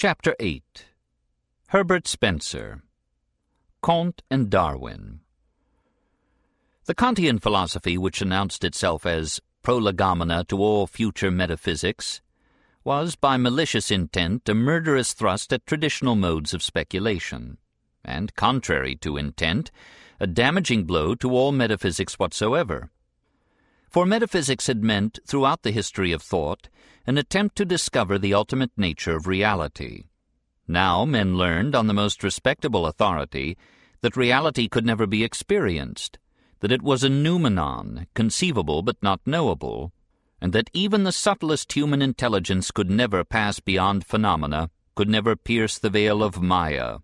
Chapter 8 Herbert Spencer. Kant and Darwin. The Kantian philosophy, which announced itself as prolegomena to all future metaphysics, was by malicious intent a murderous thrust at traditional modes of speculation, and, contrary to intent, a damaging blow to all metaphysics whatsoever. For metaphysics had meant, throughout the history of thought, an attempt to discover the ultimate nature of reality. Now men learned, on the most respectable authority, that reality could never be experienced, that it was a noumenon, conceivable but not knowable, and that even the subtlest human intelligence could never pass beyond phenomena, could never pierce the veil of Maya.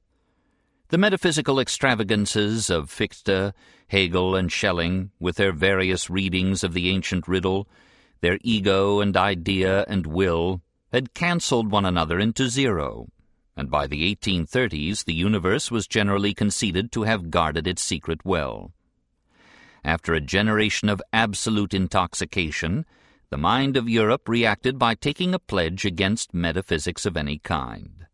The metaphysical extravagances of Fichte, Hegel, and Schelling, with their various readings of the ancient riddle, their ego and idea and will, had cancelled one another into zero, and by the 1830s the universe was generally conceded to have guarded its secret well. After a generation of absolute intoxication, the mind of Europe reacted by taking a pledge against metaphysics of any kind.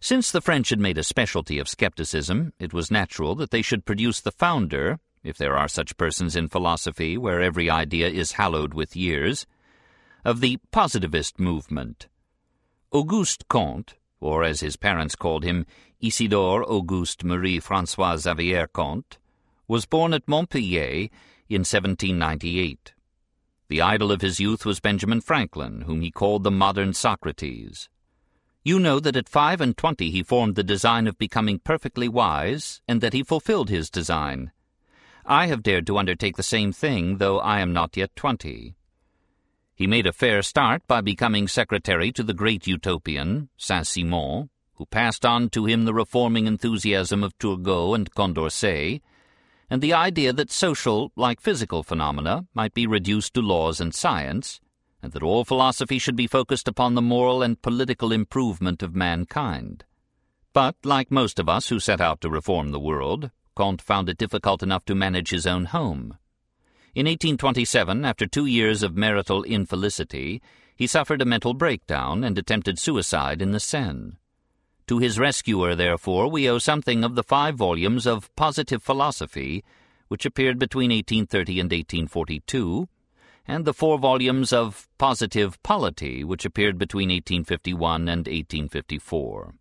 Since the French had made a specialty of skepticism, it was natural that they should produce the founder, if there are such persons in philosophy where every idea is hallowed with years, of the positivist movement. Auguste Comte, or as his parents called him, Isidore Auguste Marie Francois Xavier Comte, was born at Montpellier in 1798. The idol of his youth was Benjamin Franklin, whom he called the modern Socrates. You know that at five and twenty he formed the design of becoming perfectly wise, and that he fulfilled his design. I have dared to undertake the same thing, though I am not yet twenty. He made a fair start by becoming secretary to the great utopian, Saint-Simon, who passed on to him the reforming enthusiasm of Turgot and Condorcet, and the idea that social, like physical phenomena, might be reduced to laws and science, and that all philosophy should be focused upon the moral and political improvement of mankind. But, like most of us who set out to reform the world, Comte found it difficult enough to manage his own home. In 1827, after two years of marital infelicity, he suffered a mental breakdown and attempted suicide in the Seine. To his rescuer, therefore, we owe something of the five volumes of Positive Philosophy, which appeared between 1830 and 1842, and the four volumes of Positive Polity, which appeared between 1851 and 1854.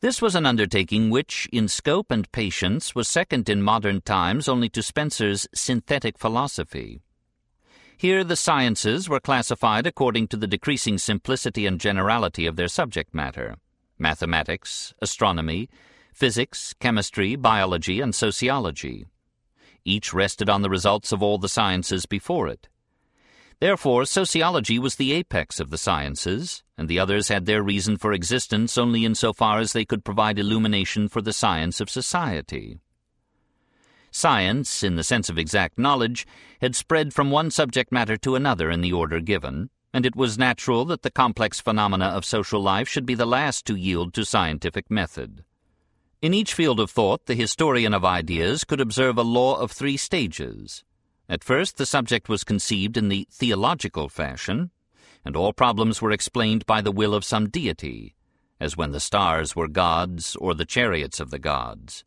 This was an undertaking which, in scope and patience, was second in modern times only to Spencer's synthetic philosophy. Here the sciences were classified according to the decreasing simplicity and generality of their subject matter mathematics, astronomy, physics, chemistry, biology, and sociology. Each rested on the results of all the sciences before it. Therefore, sociology was the apex of the sciences, and the others had their reason for existence only in so far as they could provide illumination for the science of society. Science, in the sense of exact knowledge, had spread from one subject matter to another in the order given, and it was natural that the complex phenomena of social life should be the last to yield to scientific method. In each field of thought, the historian of ideas could observe a law of three stages at first, the subject was conceived in the theological fashion, and all problems were explained by the will of some deity, as when the stars were gods or the chariots of the gods.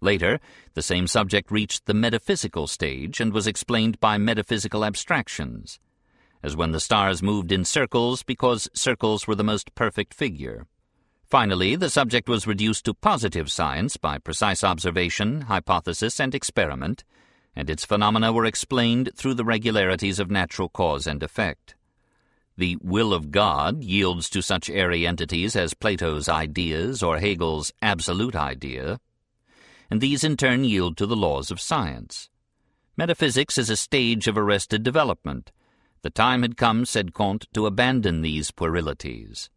Later, the same subject reached the metaphysical stage and was explained by metaphysical abstractions, as when the stars moved in circles because circles were the most perfect figure. Finally, the subject was reduced to positive science by precise observation, hypothesis, and experiment, and its phenomena were explained through the regularities of natural cause and effect. The will of God yields to such airy entities as Plato's ideas or Hegel's absolute idea, and these in turn yield to the laws of science. Metaphysics is a stage of arrested development. The time had come, said Comte, to abandon these puerilities.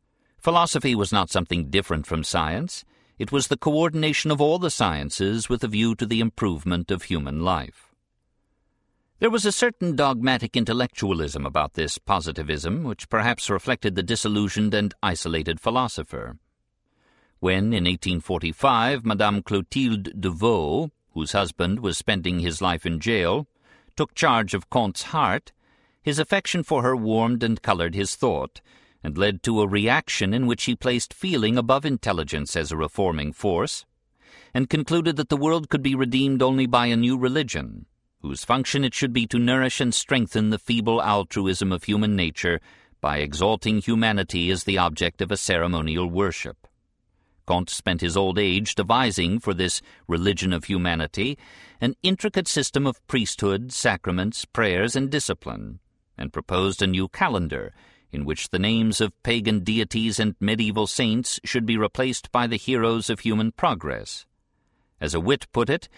Philosophy was not something different from science. It was the coordination of all the sciences with a view to the improvement of human life. There was a certain dogmatic intellectualism about this positivism which perhaps reflected the disillusioned and isolated philosopher. When, in 1845, Madame Clotilde de Vaux, whose husband was spending his life in jail, took charge of Comte's heart, his affection for her warmed and colored his thought, and led to a reaction in which he placed feeling above intelligence as a reforming force, and concluded that the world could be redeemed only by a new religion, whose function it should be to nourish and strengthen the feeble altruism of human nature by exalting humanity as the object of a ceremonial worship. Comte spent his old age devising for this religion of humanity an intricate system of priesthood, sacraments, prayers, and discipline, and proposed a new calendar in which the names of pagan deities and medieval saints should be replaced by the heroes of human progress. As a wit put it,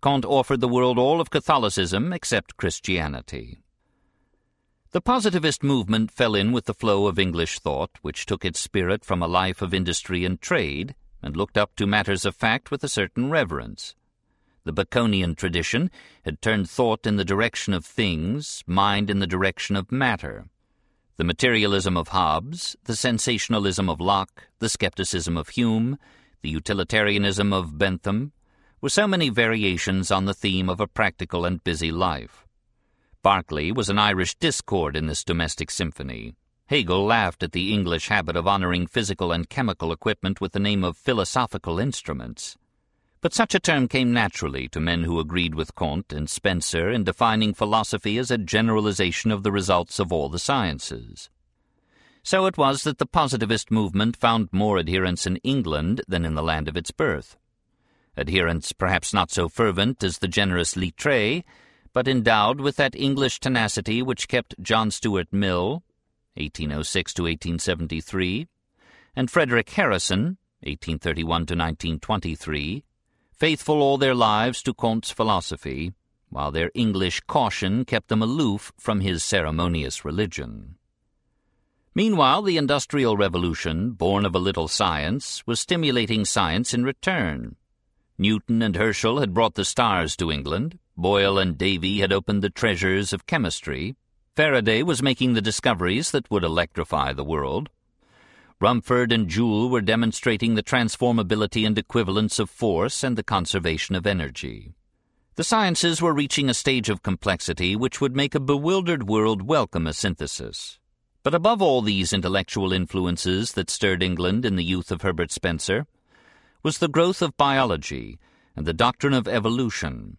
Comte offered the world all of Catholicism except Christianity. The positivist movement fell in with the flow of English thought, which took its spirit from a life of industry and trade, and looked up to matters of fact with a certain reverence. The Baconian tradition had turned thought in the direction of things, mind in the direction of matter. The materialism of Hobbes, the sensationalism of Locke, the skepticism of Hume, the utilitarianism of Bentham, were so many variations on the theme of a practical and busy life. Berkeley was an Irish discord in this domestic symphony. Hegel laughed at the English habit of honoring physical and chemical equipment with the name of philosophical instruments. But such a term came naturally to men who agreed with Comte and Spencer in defining philosophy as a generalization of the results of all the sciences. So it was that the positivist movement found more adherents in England than in the land of its birth. Adherents perhaps not so fervent as the generous Littre, but endowed with that English tenacity which kept John Stuart Mill, 1806 to 1873, and Frederic Harrison, 1831 to 1923, faithful all their lives to Comte's philosophy, while their English caution kept them aloof from his ceremonious religion. Meanwhile, the Industrial Revolution, born of a little science, was stimulating science in return. Newton and Herschel had brought the stars to England, Boyle and Davy had opened the treasures of chemistry. Faraday was making the discoveries that would electrify the world. Rumford and Joule were demonstrating the transformability and equivalence of force and the conservation of energy. The sciences were reaching a stage of complexity which would make a bewildered world welcome a synthesis. But above all these intellectual influences that stirred England in the youth of Herbert Spencer was the growth of biology and the doctrine of evolution,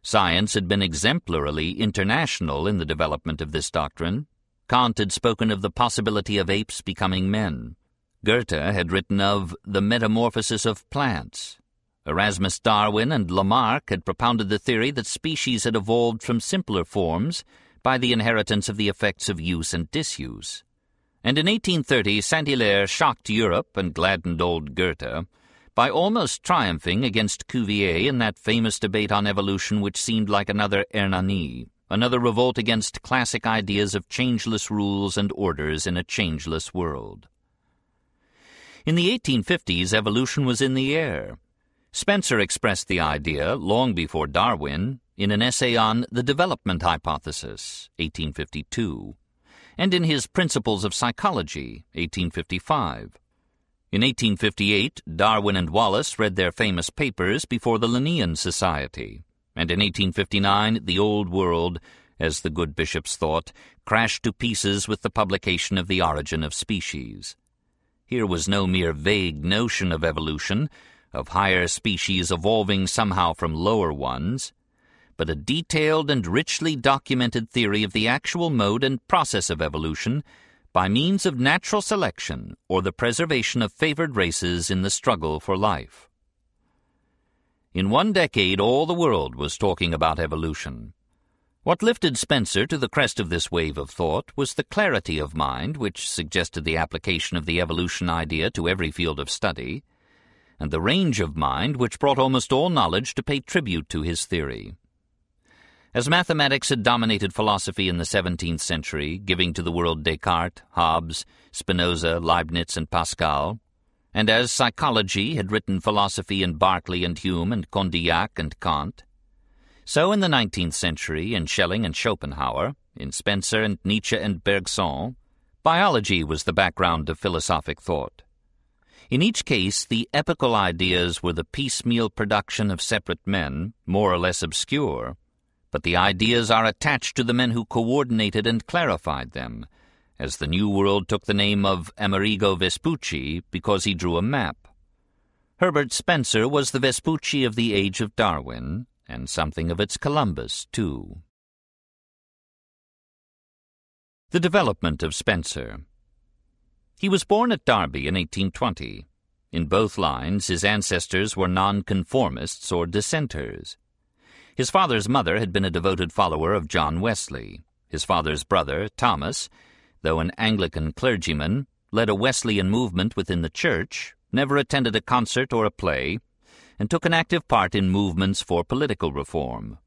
Science had been exemplarily international in the development of this doctrine. Kant had spoken of the possibility of apes becoming men. Goethe had written of the metamorphosis of plants. Erasmus Darwin and Lamarck had propounded the theory that species had evolved from simpler forms by the inheritance of the effects of use and disuse. And in 1830 Saint-Hilaire shocked Europe and gladdened old Goethe by almost triumphing against Cuvier in that famous debate on evolution which seemed like another Hernani, another revolt against classic ideas of changeless rules and orders in a changeless world. In the 1850s, evolution was in the air. Spencer expressed the idea, long before Darwin, in an essay on the development hypothesis, 1852, and in his Principles of Psychology, 1855. In 1858, Darwin and Wallace read their famous papers before the Linnean Society, and in 1859 the Old World, as the good bishops thought, crashed to pieces with the publication of The Origin of Species. Here was no mere vague notion of evolution, of higher species evolving somehow from lower ones, but a detailed and richly documented theory of the actual mode and process of evolution by means of natural selection or the preservation of favored races in the struggle for life. In one decade, all the world was talking about evolution. What lifted Spencer to the crest of this wave of thought was the clarity of mind which suggested the application of the evolution idea to every field of study, and the range of mind which brought almost all knowledge to pay tribute to his theory. As mathematics had dominated philosophy in the 17th century, giving to the world Descartes, Hobbes, Spinoza, Leibniz, and Pascal, and as psychology had written philosophy in Berkeley and Hume and Condillac and Kant, so in the 19th century in Schelling and Schopenhauer, in Spencer and Nietzsche and Bergson, biology was the background of philosophic thought. In each case, the epical ideas were the piecemeal production of separate men, more or less obscure, but the ideas are attached to the men who coordinated and clarified them, as the New World took the name of Amerigo Vespucci because he drew a map. Herbert Spencer was the Vespucci of the age of Darwin, and something of its Columbus, too. The development of Spencer. He was born at Derby in 1820. In both lines, his ancestors were nonconformists or dissenters. His father's mother had been a devoted follower of John Wesley. His father's brother, Thomas, though an Anglican clergyman, led a Wesleyan movement within the church, never attended a concert or a play, and took an active part in movements for political reform.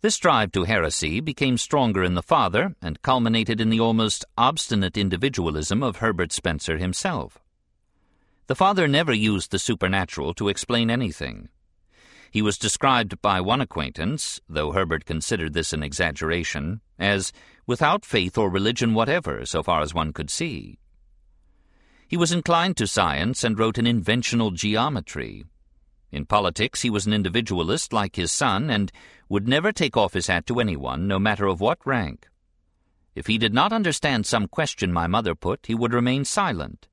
This drive to heresy became stronger in the father and culminated in the almost obstinate individualism of Herbert Spencer himself. The father never used the supernatural to explain anything. He was described by one acquaintance, though Herbert considered this an exaggeration, as without faith or religion whatever, so far as one could see. He was inclined to science and wrote an inventional geometry. In politics he was an individualist like his son and would never take off his hat to anyone, no matter of what rank. If he did not understand some question my mother put, he would remain silent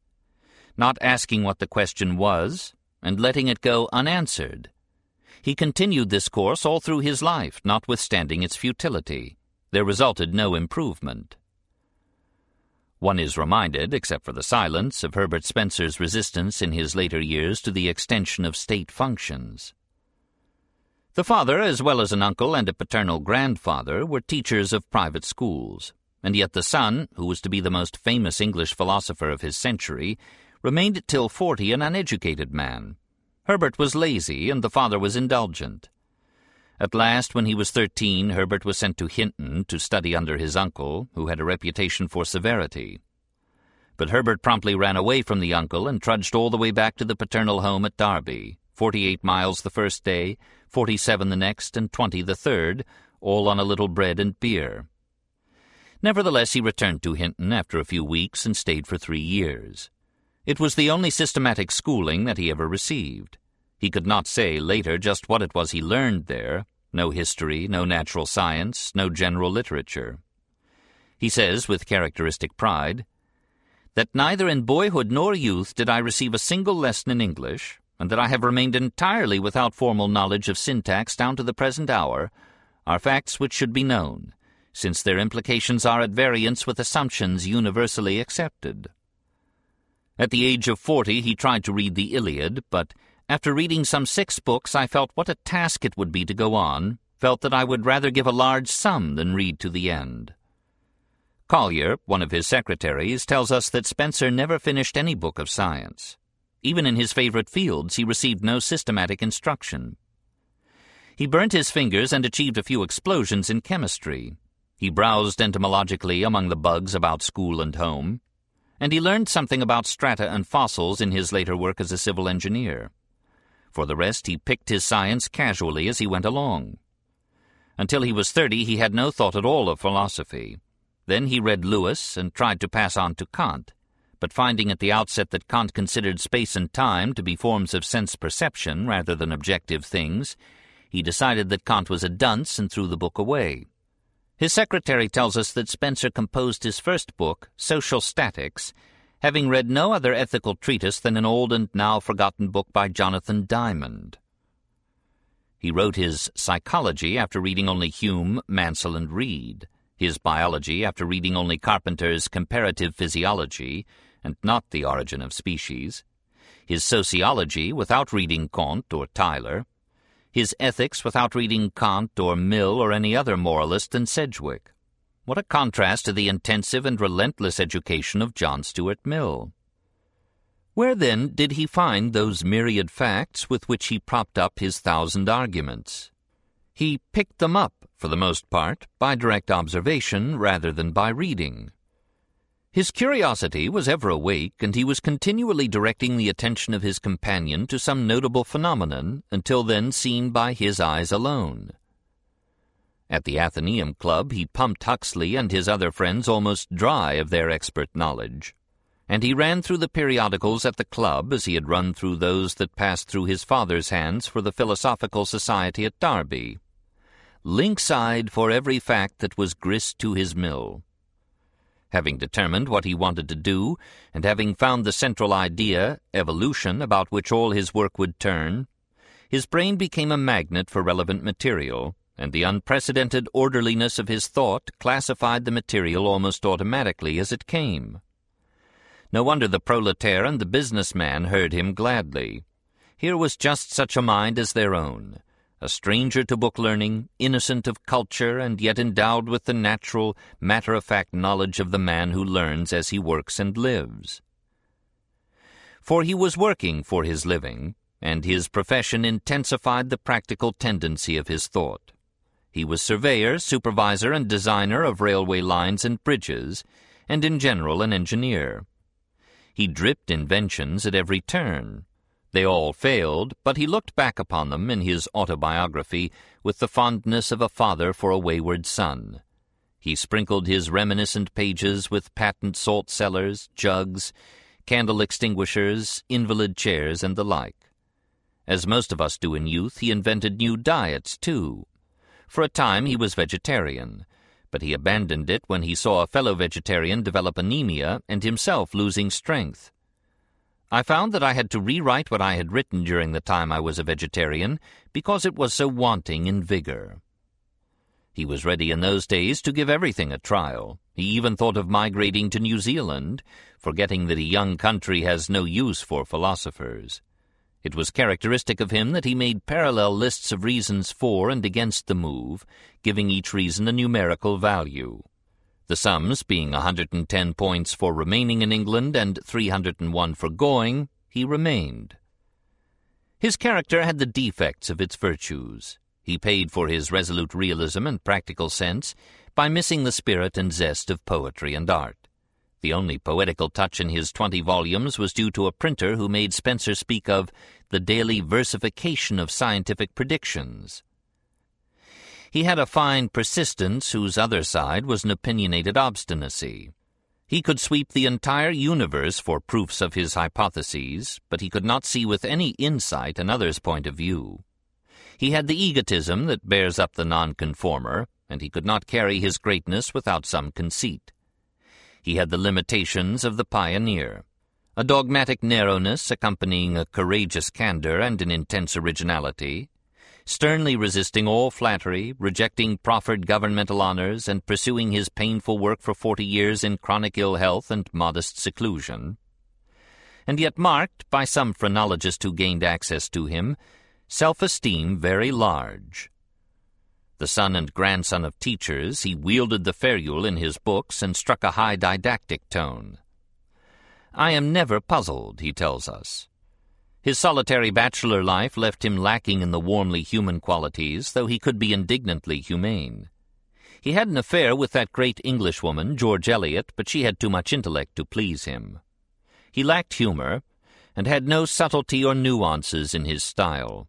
not asking what the question was, and letting it go unanswered. He continued this course all through his life, notwithstanding its futility. There resulted no improvement. One is reminded, except for the silence, of Herbert Spencer's resistance in his later years to the extension of state functions. The father, as well as an uncle and a paternal grandfather, were teachers of private schools, and yet the son, who was to be the most famous English philosopher of his century, remained till forty an uneducated man. Herbert was lazy, and the father was indulgent. At last, when he was thirteen, Herbert was sent to Hinton to study under his uncle, who had a reputation for severity. But Herbert promptly ran away from the uncle and trudged all the way back to the paternal home at Derby, forty-eight miles the first day, forty-seven the next, and twenty the third, all on a little bread and beer. Nevertheless, he returned to Hinton after a few weeks and stayed for three years. It was the only systematic schooling that he ever received. He could not say later just what it was he learned there no history, no natural science, no general literature. He says, with characteristic pride, that neither in boyhood nor youth did I receive a single lesson in English, and that I have remained entirely without formal knowledge of syntax down to the present hour, are facts which should be known, since their implications are at variance with assumptions universally accepted. At the age of forty he tried to read the Iliad, but after reading some six books I felt what a task it would be to go on, felt that I would rather give a large sum than read to the end. Collier, one of his secretaries, tells us that Spencer never finished any book of science. Even in his favorite fields he received no systematic instruction. He burnt his fingers and achieved a few explosions in chemistry. He browsed entomologically among the bugs about school and home and he learned something about strata and fossils in his later work as a civil engineer. For the rest, he picked his science casually as he went along. Until he was thirty, he had no thought at all of philosophy. Then he read Lewes and tried to pass on to Kant, but finding at the outset that Kant considered space and time to be forms of sense perception rather than objective things, he decided that Kant was a dunce and threw the book away. His secretary tells us that Spencer composed his first book, Social Statics, having read no other ethical treatise than an old and now forgotten book by Jonathan Dymond. He wrote his Psychology after reading only Hume, Mansel, and Reid, his Biology after reading only Carpenter's Comparative Physiology, and not The Origin of Species, his Sociology without reading Comte or Tylor, his ethics without reading Kant or Mill or any other moralist than Sidgwick. What a contrast to the intensive and relentless education of John Stuart Mill. Where then did he find those myriad facts with which he propped up his thousand arguments? He picked them up, for the most part, by direct observation rather than by reading. His curiosity was ever awake, and he was continually directing the attention of his companion to some notable phenomenon, until then seen by his eyes alone. At the Athenaeum Club he pumped Huxley and his other friends almost dry of their expert knowledge, and he ran through the periodicals at the club as he had run through those that passed through his father's hands for the Philosophical Society at Derby. Lynx-eyed for every fact that was grist to his mill. Having determined what he wanted to do, and having found the central idea, evolution, about which all his work would turn, his brain became a magnet for relevant material, and the unprecedented orderliness of his thought classified the material almost automatically as it came. No wonder the proletaire and the businessman heard him gladly. Here was just such a mind as their own, a stranger to book learning, innocent of culture, and yet endowed with the natural, matter-of-fact knowledge of the man who learns as he works and lives. For he was working for his living, and his profession intensified the practical tendency of his thought. He was surveyor, supervisor, and designer of railway lines and bridges, and in general an engineer. He dripped inventions at every turn, they all failed, but he looked back upon them in his autobiography with the fondness of a father for a wayward son. He sprinkled his reminiscent pages with patent salt cellars, jugs, candle extinguishers, invalid chairs, and the like. As most of us do in youth, he invented new diets, too. For a time he was vegetarian, but he abandoned it when he saw a fellow vegetarian develop anemia and himself losing strength. I found that I had to rewrite what I had written during the time I was a vegetarian because it was so wanting in vigor. He was ready in those days to give everything a trial. He even thought of migrating to New Zealand, forgetting that a young country has no use for philosophers. It was characteristic of him that he made parallel lists of reasons for and against the move, giving each reason a numerical value the sums being 110 points for remaining in England and 301 for going, he remained. His character had the defects of its virtues. He paid for his resolute realism and practical sense by missing the spirit and zest of poetry and art. The only poetical touch in his twenty volumes was due to a printer who made Spencer speak of the daily versification of scientific predictions. He had a fine persistence whose other side was an opinionated obstinacy. He could sweep the entire universe for proofs of his hypotheses, but he could not see with any insight another's point of view. He had the egotism that bears up the nonconformer, and he could not carry his greatness without some conceit. He had the limitations of the pioneer, a dogmatic narrowness accompanying a courageous candor and an intense originality, sternly resisting all flattery, rejecting proffered governmental honors, and pursuing his painful work for forty years in chronic ill health and modest seclusion. And yet marked, by some phrenologist who gained access to him, self-esteem very large. The son and grandson of teachers, he wielded the ferule in his books and struck a high didactic tone. I am never puzzled, he tells us. His solitary bachelor life left him lacking in the warmly human qualities, though he could be indignantly humane. He had an affair with that great Englishwoman, George Eliot, but she had too much intellect to please him. He lacked humor, and had no subtlety or nuances in his style.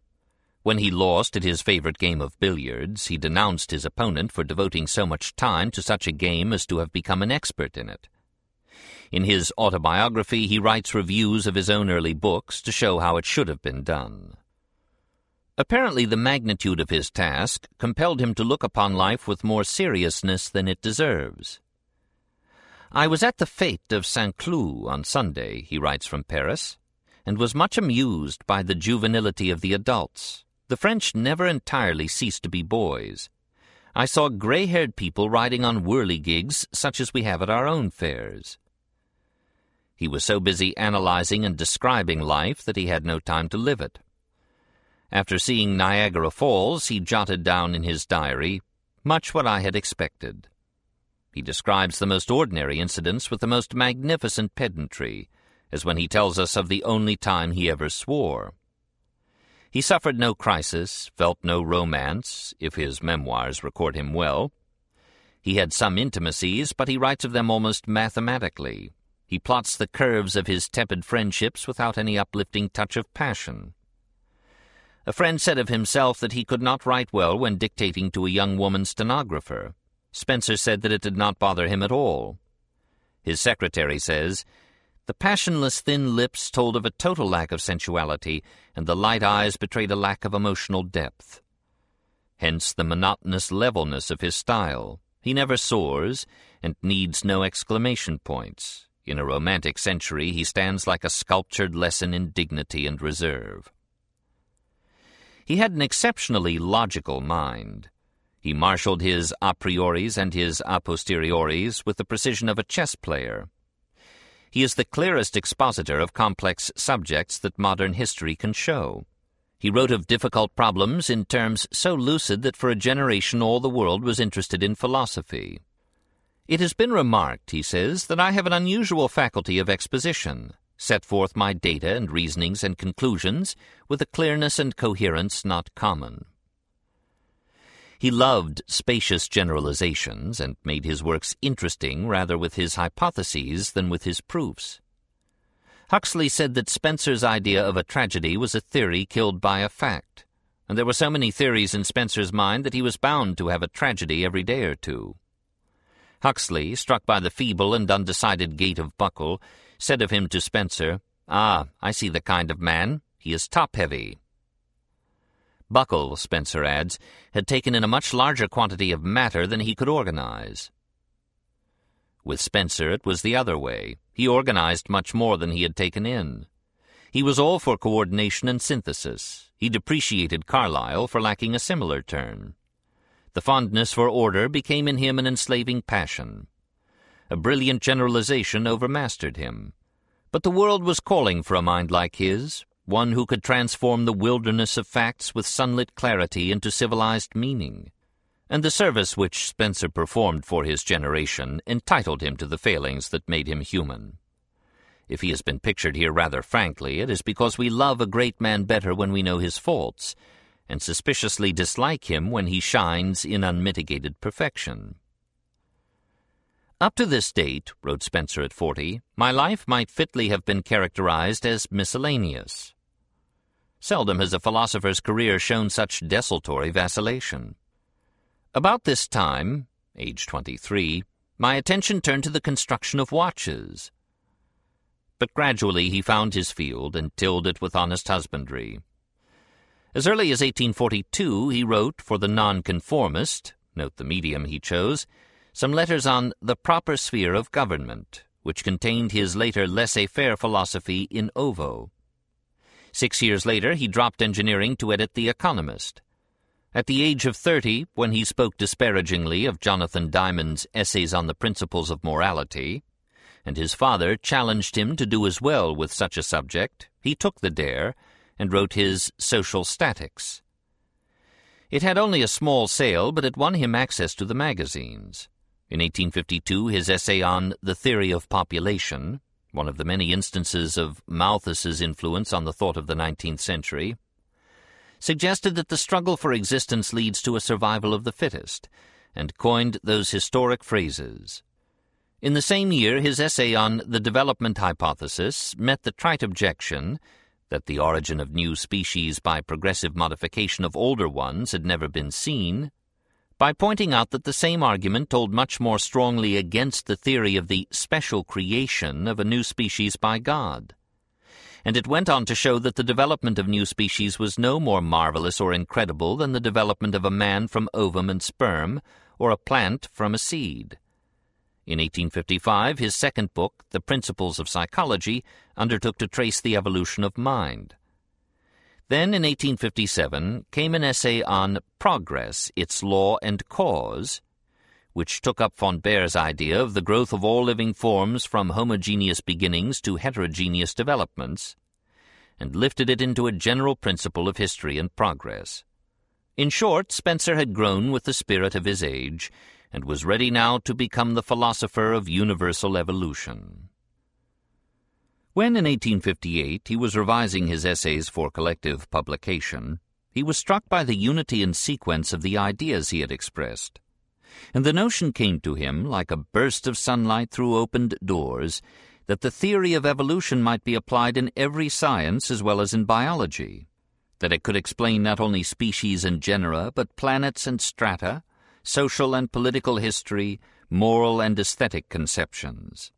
When he lost at his favorite game of billiards, he denounced his opponent for devoting so much time to such a game as to have become an expert in it. In his autobiography, he writes reviews of his own early books to show how it should have been done. Apparently the magnitude of his task compelled him to look upon life with more seriousness than it deserves. I was at the fete of Saint-Cloud on Sunday, he writes from Paris, and was much amused by the juvenility of the adults. The French never entirely cease to be boys. I saw grey-haired people riding on whirligigs such as we have at our own fairs. He was so busy analyzing and describing life that he had no time to live it. After seeing Niagara Falls, he jotted down in his diary much what I had expected. He describes the most ordinary incidents with the most magnificent pedantry, as when he tells us of the only time he ever swore. He suffered no crisis, felt no romance, if his memoirs record him well. He had some intimacies, but he writes of them almost mathematically, he plots the curves of his tepid friendships without any uplifting touch of passion. A friend said of himself that he could not write well when dictating to a young woman stenographer. Spencer said that it did not bother him at all. His secretary says, The passionless thin lips told of a total lack of sensuality, and the light eyes betrayed a lack of emotional depth. Hence the monotonous levelness of his style. He never soars, and needs no exclamation points. In a romantic century, he stands like a sculptured lesson in dignity and reserve. He had an exceptionally logical mind. He marshaled his a prioris and his a posteriores with the precision of a chess player. He is the clearest expositor of complex subjects that modern history can show. He wrote of difficult problems in terms so lucid that for a generation all the world was interested in philosophy. It has been remarked, he says, that I have an unusual faculty of exposition, set forth my data and reasonings and conclusions with a clearness and coherence not common. He loved spacious generalizations and made his works interesting rather with his hypotheses than with his proofs. Huxley said that Spencer's idea of a tragedy was a theory killed by a fact, and there were so many theories in Spencer's mind that he was bound to have a tragedy every day or two. Huxley, struck by the feeble and undecided gait of Buckle, said of him to Spencer, Ah, I see the kind of man. He is top-heavy. Buckle, Spencer adds, had taken in a much larger quantity of matter than he could organize. With Spencer it was the other way. He organized much more than he had taken in. He was all for coordination and synthesis. He depreciated Carlyle for lacking a similar turn. The fondness for order became in him an enslaving passion. A brilliant generalization overmastered him. But the world was calling for a mind like his, one who could transform the wilderness of facts with sunlit clarity into civilized meaning. And the service which Spencer performed for his generation entitled him to the failings that made him human. If he has been pictured here rather frankly, it is because we love a great man better when we know his faults, and suspiciously dislike him when he shines in unmitigated perfection. Up to this date, wrote Spencer at forty, my life might fitly have been characterized as miscellaneous. Seldom has a philosopher's career shown such desultory vacillation. About this time, age twenty-three, my attention turned to the construction of watches. But gradually he found his field and tilled it with honest husbandry. As early as 1842 he wrote for the Nonconformist, note the medium he chose, some letters on the proper sphere of government, which contained his later laissez-faire philosophy in ovo. Six years later he dropped engineering to edit The Economist. At the age of thirty, when he spoke disparagingly of Jonathan Dymond's Essays on the Principles of Morality, and his father challenged him to do as well with such a subject, he took the dare and wrote his Social Statics. It had only a small sale, but it won him access to the magazines. In 1852, his essay on The Theory of Population, one of the many instances of Malthus's influence on the thought of the 19th century, suggested that the struggle for existence leads to a survival of the fittest, and coined those historic phrases. In the same year, his essay on the development hypothesis met the trite objection that the origin of new species by progressive modification of older ones had never been seen, by pointing out that the same argument told much more strongly against the theory of the special creation of a new species by God. And it went on to show that the development of new species was no more marvelous or incredible than the development of a man from ovum and sperm, or a plant from a seed. In 1855, his second book, The Principles of Psychology, undertook to trace the evolution of mind. Then, in 1857, came an essay on Progress, Its Law and Cause, which took up von Baer's idea of the growth of all living forms from homogeneous beginnings to heterogeneous developments, and lifted it into a general principle of history and progress. In short, Spencer had grown with the spirit of his age, and was ready now to become the philosopher of universal evolution. When in 1858 he was revising his essays for collective publication, he was struck by the unity and sequence of the ideas he had expressed. And the notion came to him, like a burst of sunlight through opened doors, that the theory of evolution might be applied in every science as well as in biology, that it could explain not only species and genera, but planets and strata, social and political history, moral and aesthetic conceptions.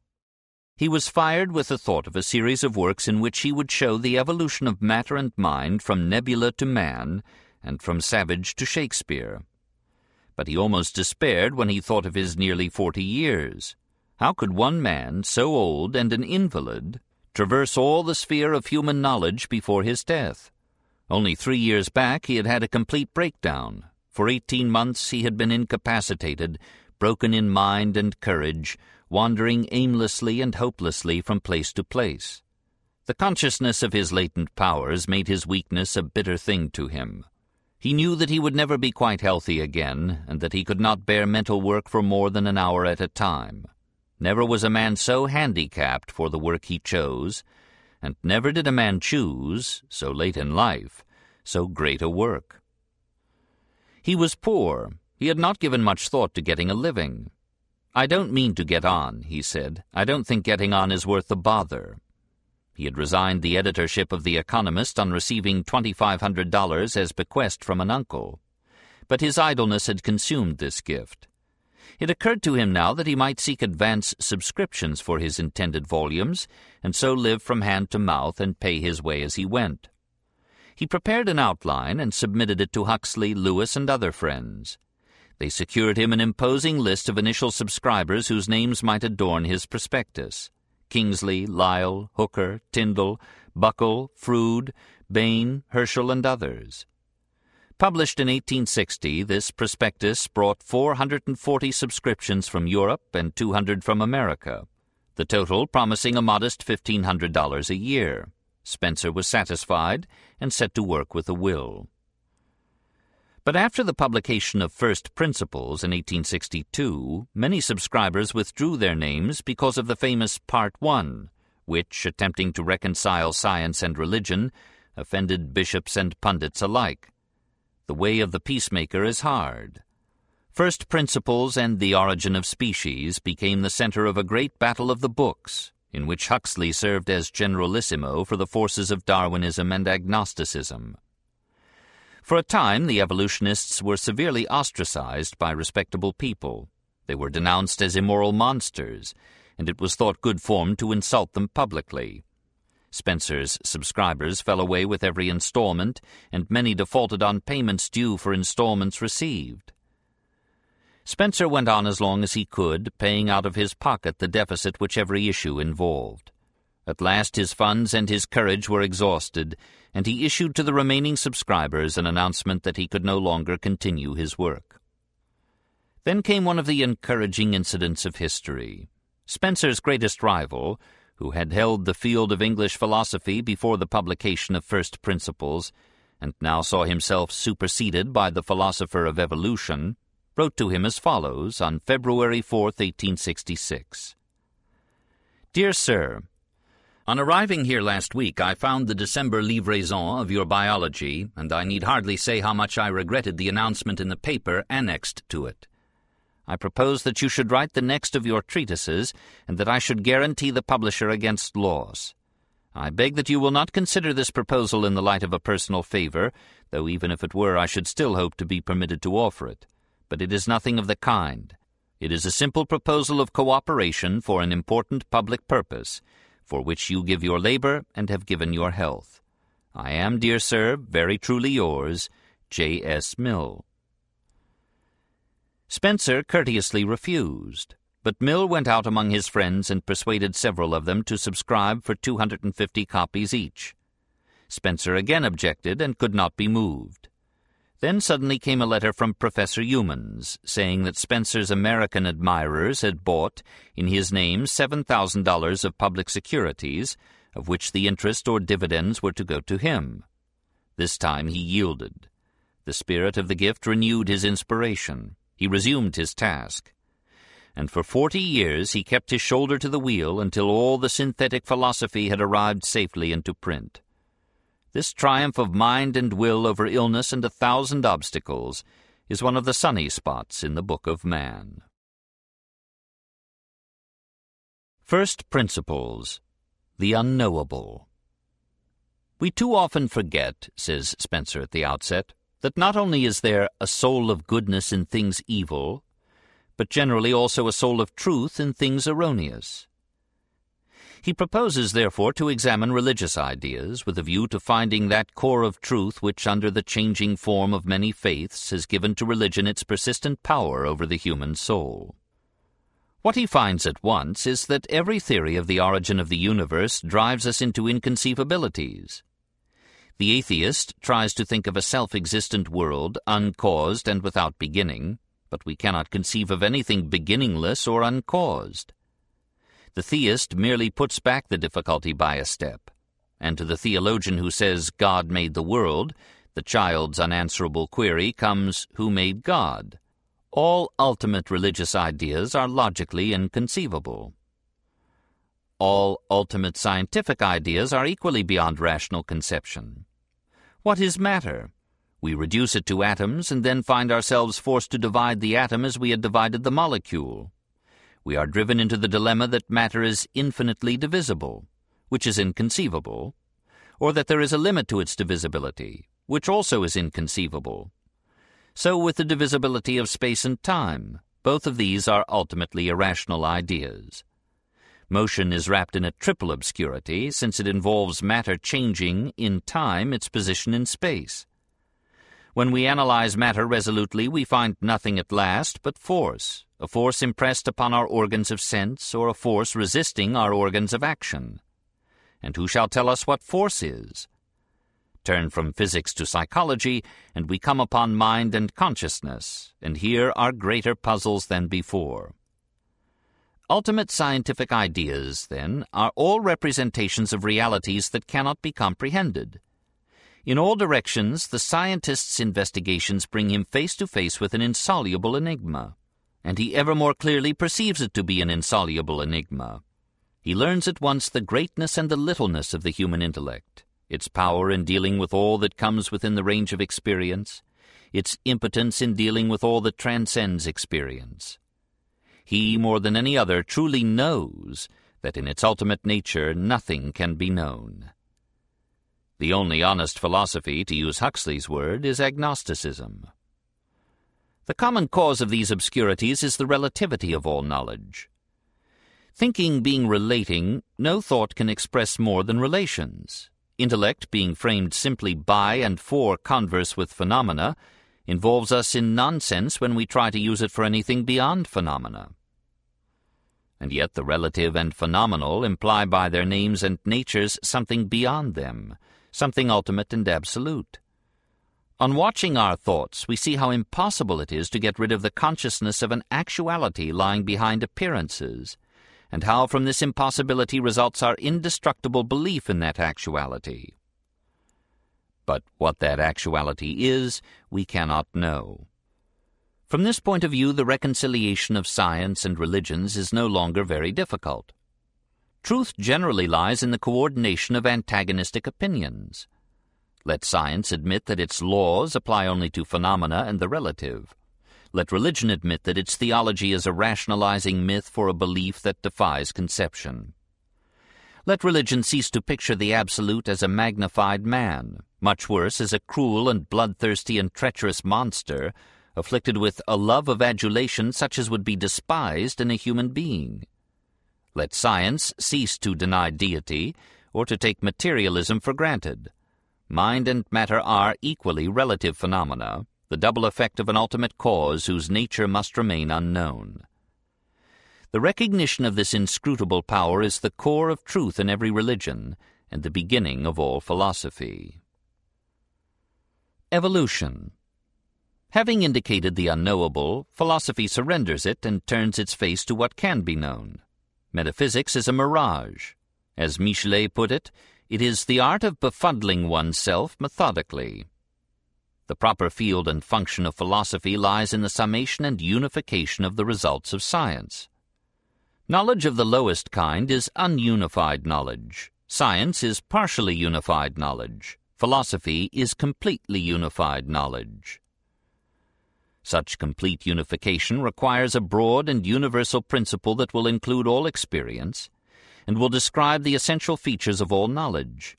He was fired with the thought of a series of works in which he would show the evolution of matter and mind from nebula to man, and from Savage to Shakespeare. but he almost despaired when he thought of his nearly forty years. How could one man, so old and an invalid, traverse all the sphere of human knowledge before his death? Only three years back he had had a complete breakdown. For eighteen months he had been incapacitated, broken in mind and courage, wandering aimlessly and hopelessly from place to place. The consciousness of his latent powers made his weakness a bitter thing to him. He knew that he would never be quite healthy again, and that he could not bear mental work for more than an hour at a time. Never was a man so handicapped for the work he chose, and never did a man choose, so late in life, so great a work. He was poor. He had not given much thought to getting a living. I don't mean to get on, he said. I don't think getting on is worth the bother. He had resigned the editorship of The Economist on receiving $2,500 as bequest from an uncle. But his idleness had consumed this gift. It occurred to him now that he might seek advance subscriptions for his intended volumes, and so live from hand to mouth and pay his way as he went. He prepared an outline and submitted it to Huxley, Lewes, and other friends. They secured him an imposing list of initial subscribers whose names might adorn his prospectus. Kingsley, Lyell, Hooker, Tyndall, Buckle, Froude, Bain, Herschel, and others. Published in 1860, this prospectus brought 440 subscriptions from Europe and 200 from America, the total promising a modest $1,500 a year. Spencer was satisfied and set to work with a will. But after the publication of First Principles in 1862, many subscribers withdrew their names because of the famous Part 1, which, attempting to reconcile science and religion, offended bishops and pundits alike. The way of the peacemaker is hard. First Principles and The Origin of Species became the center of a great battle of the books, in which Huxley served as generalissimo for the forces of Darwinism and agnosticism. For a time, the evolutionists were severely ostracized by respectable people. They were denounced as immoral monsters, and it was thought good form to insult them publicly. Spencer's subscribers fell away with every installment, and many defaulted on payments due for installments received. Spencer went on as long as he could, paying out of his pocket the deficit which every issue involved. At last his funds and his courage were exhausted, and he issued to the remaining subscribers an announcement that he could no longer continue his work. Then came one of the encouraging incidents of history. Spencer's greatest rival, who had held the field of English philosophy before the publication of First Principles, and now saw himself superseded by the philosopher of evolution, wrote to him as follows on February 4, 1866. Dear Sir, On arriving here last week, I found the December livraison of your biology, and I need hardly say how much I regretted the announcement in the paper annexed to it. I propose that you should write the next of your treatises, and that I should guarantee the publisher against loss. I beg that you will not consider this proposal in the light of a personal favor, though even if it were, I should still hope to be permitted to offer it but it is nothing of the kind. It is a simple proposal of cooperation for an important public purpose, for which you give your labor and have given your health. I am, dear sir, very truly yours, J. S. Mill. Spencer courteously refused, but Mill went out among his friends and persuaded several of them to subscribe for 250 copies each. Spencer again objected and could not be moved. Then suddenly came a letter from Professor Youmans, saying that Spencer's American admirers had bought, in his name, $7,000 of public securities, of which the interest or dividends were to go to him. This time he yielded. The spirit of the gift renewed his inspiration. He resumed his task. And for forty years he kept his shoulder to the wheel until all the synthetic philosophy had arrived safely into print. This triumph of mind and will over illness and a thousand obstacles is one of the sunny spots in the Book of Man. First Principles The Unknowable We too often forget, says Spencer at the outset, that not only is there a soul of goodness in things evil, but generally also a soul of truth in things erroneous. He proposes, therefore, to examine religious ideas with a view to finding that core of truth which, under the changing form of many faiths, has given to religion its persistent power over the human soul. What he finds at once is that every theory of the origin of the universe drives us into inconceivabilities. The atheist tries to think of a self-existent world, uncaused and without beginning, but we cannot conceive of anything beginningless or uncaused. The theist merely puts back the difficulty by a step, and to the theologian who says God made the world, the child's unanswerable query comes, Who made God? All ultimate religious ideas are logically inconceivable. All ultimate scientific ideas are equally beyond rational conception. What is matter? We reduce it to atoms and then find ourselves forced to divide the atom as we had divided the molecule we are driven into the dilemma that matter is infinitely divisible, which is inconceivable, or that there is a limit to its divisibility, which also is inconceivable. So with the divisibility of space and time, both of these are ultimately irrational ideas. Motion is wrapped in a triple obscurity, since it involves matter changing, in time, its position in space. When we analyze matter resolutely, we find nothing at last but force, a force impressed upon our organs of sense, or a force resisting our organs of action. And who shall tell us what force is? Turn from physics to psychology, and we come upon mind and consciousness, and here are greater puzzles than before. Ultimate scientific ideas, then, are all representations of realities that cannot be comprehended. In all directions, the scientist's investigations bring him face to face with an insoluble enigma and he ever more clearly perceives it to be an insoluble enigma. He learns at once the greatness and the littleness of the human intellect, its power in dealing with all that comes within the range of experience, its impotence in dealing with all that transcends experience. He, more than any other, truly knows that in its ultimate nature nothing can be known. The only honest philosophy, to use Huxley's word, is agnosticism. The common cause of these obscurities is the relativity of all knowledge. Thinking being relating, no thought can express more than relations. Intellect being framed simply by and for converse with phenomena involves us in nonsense when we try to use it for anything beyond phenomena. And yet the relative and phenomenal imply by their names and natures something beyond them, something ultimate and absolute. On watching our thoughts, we see how impossible it is to get rid of the consciousness of an actuality lying behind appearances, and how from this impossibility results our indestructible belief in that actuality. But what that actuality is, we cannot know. From this point of view, the reconciliation of science and religions is no longer very difficult. Truth generally lies in the coordination of antagonistic opinions. Let science admit that its laws apply only to phenomena and the relative. Let religion admit that its theology is a rationalizing myth for a belief that defies conception. Let religion cease to picture the absolute as a magnified man, much worse as a cruel and bloodthirsty and treacherous monster, afflicted with a love of adulation such as would be despised in a human being. Let science cease to deny deity, or to take materialism for granted. Mind and matter are equally relative phenomena, the double effect of an ultimate cause whose nature must remain unknown. The recognition of this inscrutable power is the core of truth in every religion and the beginning of all philosophy. Evolution Having indicated the unknowable, philosophy surrenders it and turns its face to what can be known. Metaphysics is a mirage. As Michelet put it, it is the art of befuddling oneself methodically. The proper field and function of philosophy lies in the summation and unification of the results of science. Knowledge of the lowest kind is ununified knowledge. Science is partially unified knowledge. Philosophy is completely unified knowledge. Such complete unification requires a broad and universal principle that will include all experience, and will describe the essential features of all knowledge.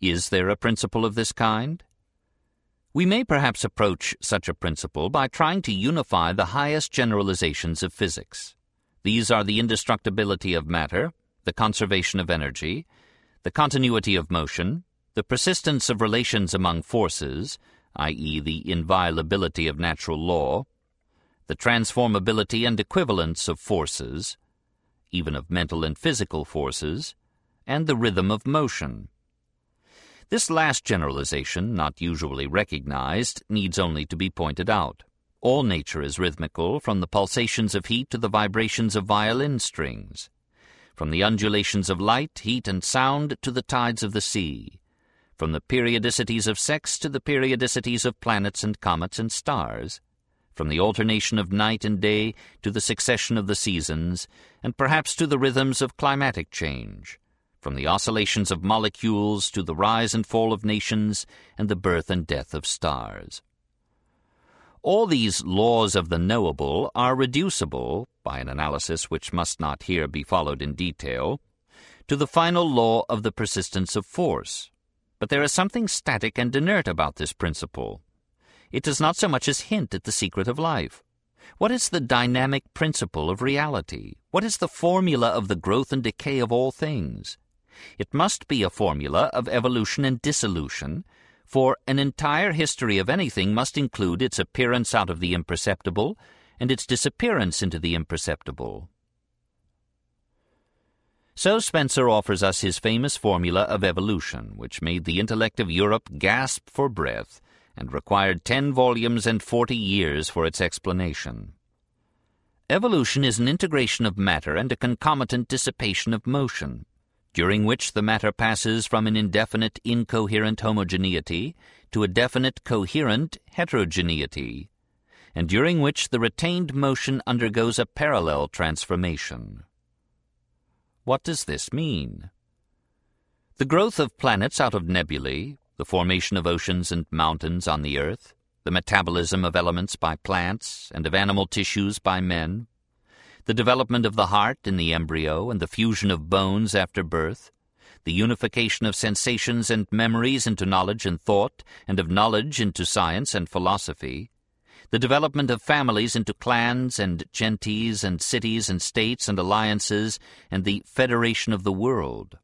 Is there a principle of this kind? We may perhaps approach such a principle by trying to unify the highest generalizations of physics. These are the indestructibility of matter, the conservation of energy, the continuity of motion, the persistence of relations among forces, i.e., the inviolability of natural law, the transformability and equivalence of forces, even of mental and physical forces, and the rhythm of motion. This last generalization, not usually recognized, needs only to be pointed out. All nature is rhythmical, from the pulsations of heat to the vibrations of violin strings, from the undulations of light, heat, and sound to the tides of the sea, from the periodicities of sex to the periodicities of planets and comets and stars, from the alternation of night and day to the succession of the seasons, and perhaps to the rhythms of climatic change, from the oscillations of molecules to the rise and fall of nations and the birth and death of stars. All these laws of the knowable are reducible, by an analysis which must not here be followed in detail, to the final law of the persistence of force. But there is something static and inert about this principle. It does not so much as hint at the secret of life. What is the dynamic principle of reality? What is the formula of the growth and decay of all things? It must be a formula of evolution and dissolution, for an entire history of anything must include its appearance out of the imperceptible and its disappearance into the imperceptible. So Spencer offers us his famous formula of evolution, which made the intellect of Europe gasp for breath and required ten volumes and forty years for its explanation. Evolution is an integration of matter and a concomitant dissipation of motion during which the matter passes from an indefinite incoherent homogeneity to a definite coherent heterogeneity, and during which the retained motion undergoes a parallel transformation. What does this mean? The growth of planets out of nebulae, the formation of oceans and mountains on the earth, the metabolism of elements by plants and of animal tissues by men, the development of the heart in the embryo and the fusion of bones after birth, the unification of sensations and memories into knowledge and thought, and of knowledge into science and philosophy, the development of families into clans and gentes and cities and states and alliances, and the federation of the world.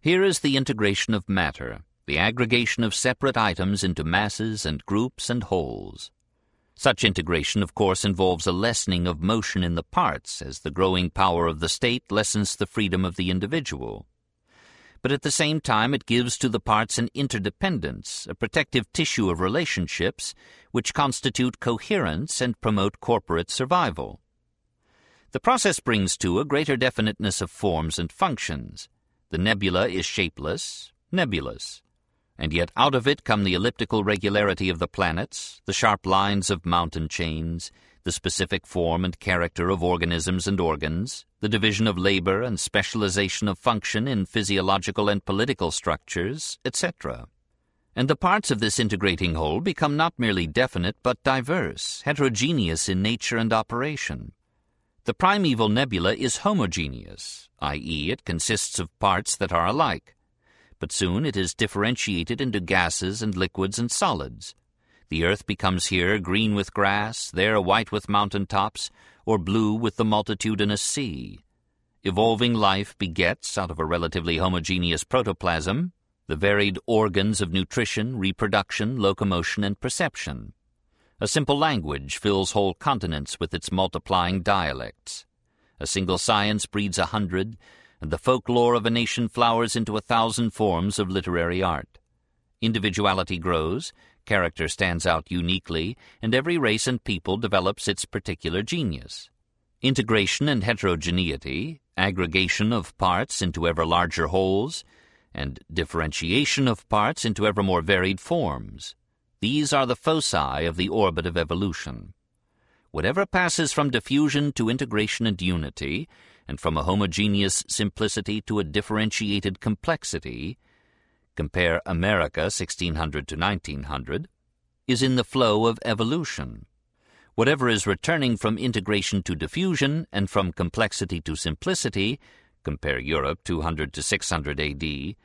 Here is the integration of matter, the aggregation of separate items into masses and groups and wholes. Such integration, of course, involves a lessening of motion in the parts, as the growing power of the state lessens the freedom of the individual. But at the same time, it gives to the parts an interdependence, a protective tissue of relationships, which constitute coherence and promote corporate survival. The process brings, too, a greater definiteness of forms and functions. The nebula is shapeless, nebulous and yet out of it come the elliptical regularity of the planets, the sharp lines of mountain chains, the specific form and character of organisms and organs, the division of labor and specialization of function in physiological and political structures, etc. And the parts of this integrating whole become not merely definite but diverse, heterogeneous in nature and operation. The primeval nebula is homogeneous, i.e., it consists of parts that are alike but soon it is differentiated into gases and liquids and solids. The earth becomes here green with grass, there white with mountain tops, or blue with the multitudinous sea. Evolving life begets, out of a relatively homogeneous protoplasm, the varied organs of nutrition, reproduction, locomotion, and perception. A simple language fills whole continents with its multiplying dialects. A single science breeds a hundred, and the folklore of a nation flowers into a thousand forms of literary art. Individuality grows, character stands out uniquely, and every race and people develops its particular genius. Integration and heterogeneity, aggregation of parts into ever larger wholes, and differentiation of parts into ever more varied forms. These are the foci of the orbit of evolution. Whatever passes from diffusion to integration and unity and from a homogeneous simplicity to a differentiated complexity, compare America 1600 to 1900, is in the flow of evolution. Whatever is returning from integration to diffusion and from complexity to simplicity, compare Europe 200 to 600 AD,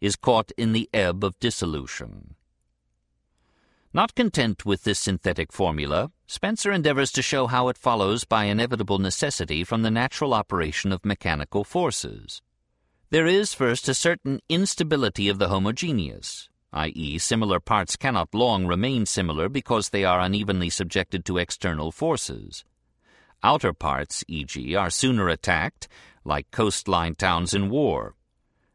is caught in the ebb of dissolution. Not content with this synthetic formula, Spencer endeavors to show how it follows by inevitable necessity from the natural operation of mechanical forces. There is, first, a certain instability of the homogeneous, i.e., similar parts cannot long remain similar because they are unevenly subjected to external forces. Outer parts, e.g., are sooner attacked, like coastline towns in war,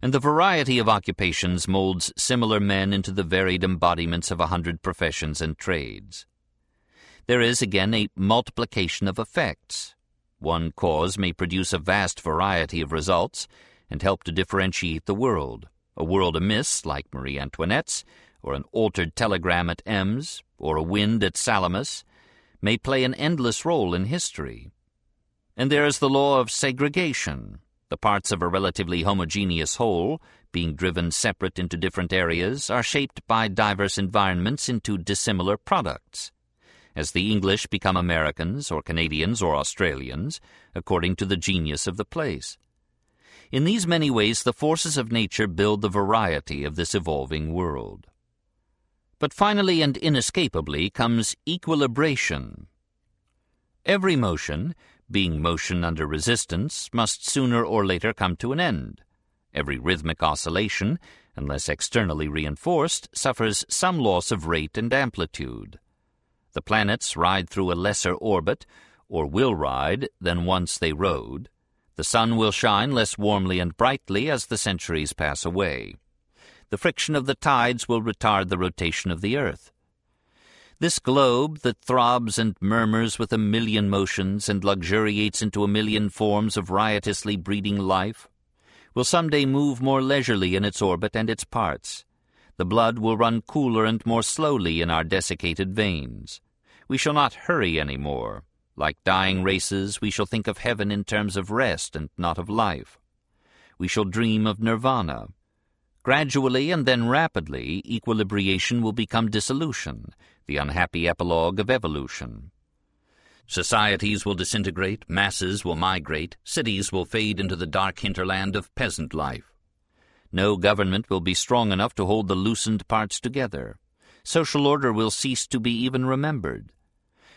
and the variety of occupations molds similar men into the varied embodiments of a hundred professions and trades. There is, again, a multiplication of effects. One cause may produce a vast variety of results, and help to differentiate the world. A world amiss, like Marie Antoinette's, or an altered telegram at Ems, or a wind at Salamis, may play an endless role in history. And there is the law of segregation. The parts of a relatively homogeneous whole, being driven separate into different areas, are shaped by diverse environments into dissimilar products. As the English become Americans, or Canadians, or Australians, according to the genius of the place. In these many ways, the forces of nature build the variety of this evolving world. But finally and inescapably comes equilibration. Every motion, being motion under resistance, must sooner or later come to an end. Every rhythmic oscillation, unless externally reinforced, suffers some loss of rate and amplitude. The planets ride through a lesser orbit, or will ride, than once they rode. The sun will shine less warmly and brightly as the centuries pass away. The friction of the tides will retard the rotation of the earth. This globe that throbs and murmurs with a million motions and luxuriates into a million forms of riotously breeding life will some day move more leisurely in its orbit and its parts. The blood will run cooler and more slowly in our desiccated veins. We shall not hurry any more. Like dying races, we shall think of heaven in terms of rest and not of life. We shall dream of nirvana. Gradually and then rapidly, equilibration will become dissolution, the unhappy epilogue of evolution. Societies will disintegrate, masses will migrate, cities will fade into the dark hinterland of peasant life. No government will be strong enough to hold the loosened parts together. Social order will cease to be even remembered.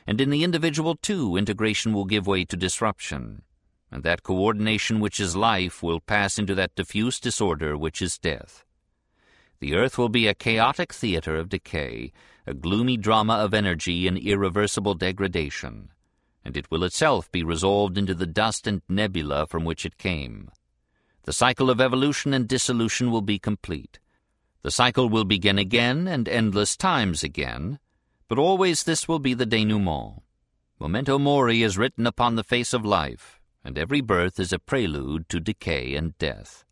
And in the individual, too, integration will give way to disruption. And that coordination which is life will pass into that diffuse disorder which is death. The earth will be a chaotic theater of decay, a gloomy drama of energy and irreversible degradation, and it will itself be resolved into the dust and nebula from which it came. The cycle of evolution and dissolution will be complete. The cycle will begin again and endless times again, but always this will be the denouement. Memento mori is written upon the face of life, and every birth is a prelude to decay and death.